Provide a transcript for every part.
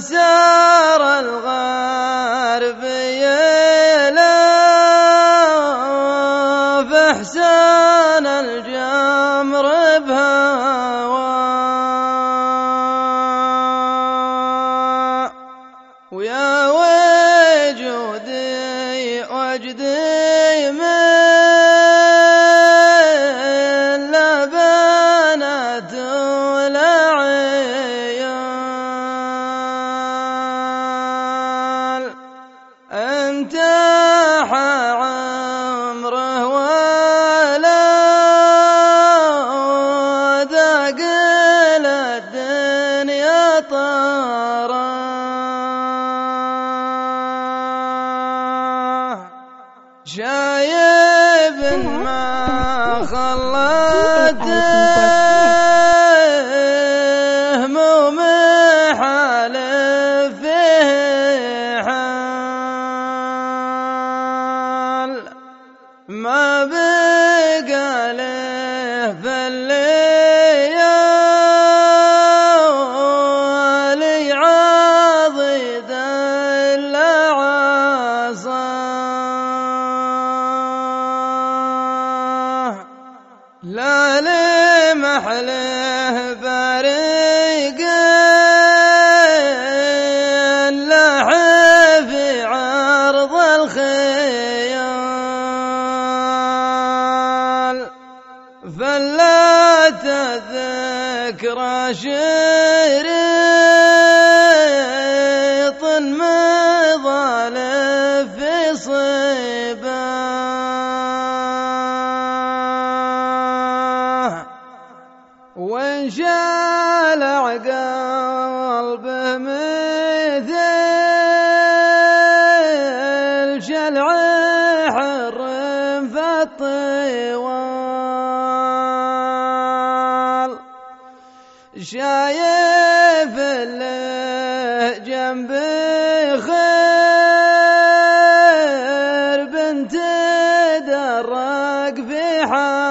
لا سار الغرب يلا فحسان الجمر بهوى. ويا الدنيا طاره شايب ما خلته مو محال فيه حال ما بقى لا لمحله بريق شايف له جنب خير بنت درق في حصاه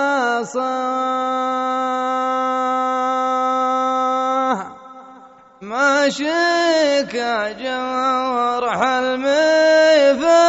ما شكى جرح المفارق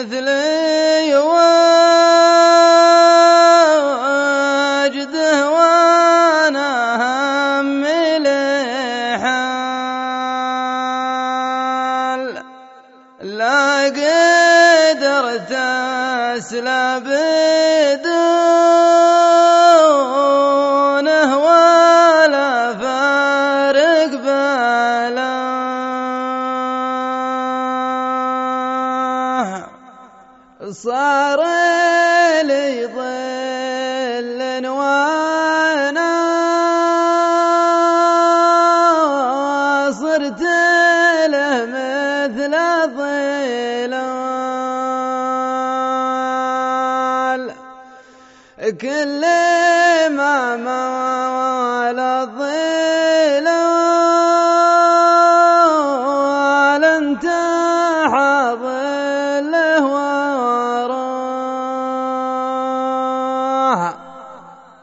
مثلي وجده وأنا هم حال لا قدرت اسلب دونه صار لي ظل وأنا صرت له مثل ظلال كل ما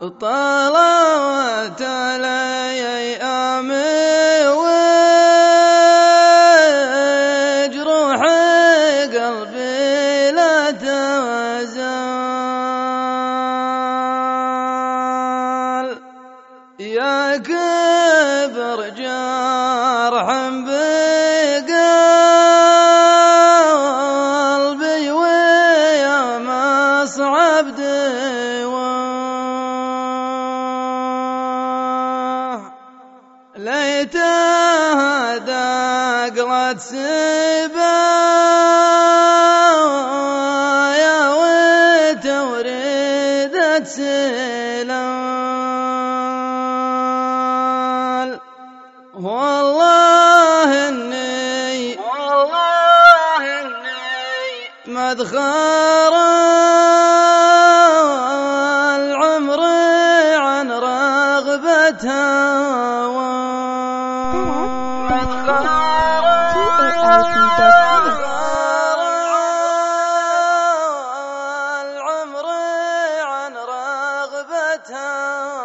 طلعت علي امي وجروح قلبي لا تزال. دقلت سبايا وتوريدت سلال. والله إني والله إني مدخر العمر عن رغبتها تَنْفَعُ